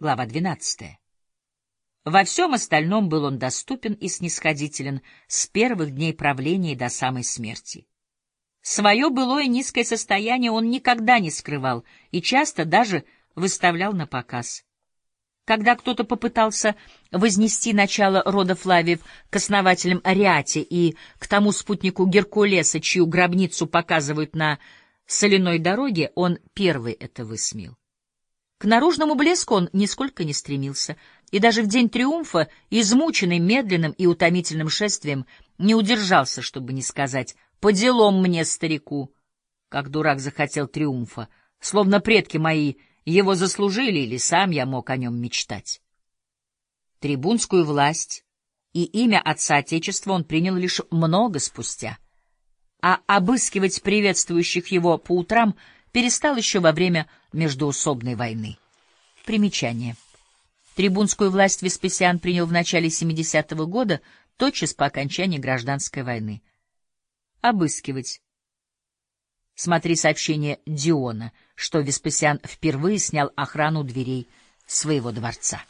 Глава 12. Во всем остальном был он доступен и снисходителен с первых дней правления до самой смерти. Свое былое низкое состояние он никогда не скрывал и часто даже выставлял на показ. Когда кто-то попытался вознести начало рода Флавиев к основателям Ариате и к тому спутнику Геркулеса, чью гробницу показывают на соляной дороге, он первый это высмеял. К наружному блеску он нисколько не стремился, и даже в день триумфа, измученный медленным и утомительным шествием, не удержался, чтобы не сказать «по делам мне, старику», как дурак захотел триумфа, словно предки мои его заслужили или сам я мог о нем мечтать. Трибунскую власть и имя отца Отечества он принял лишь много спустя, а обыскивать приветствующих его по утрам — перестал еще во время междуусобной войны. Примечание. Трибунскую власть Веспасиан принял в начале 70-го года, тотчас по окончании гражданской войны. Обыскивать. Смотри сообщение Диона, что Веспасиан впервые снял охрану дверей своего дворца.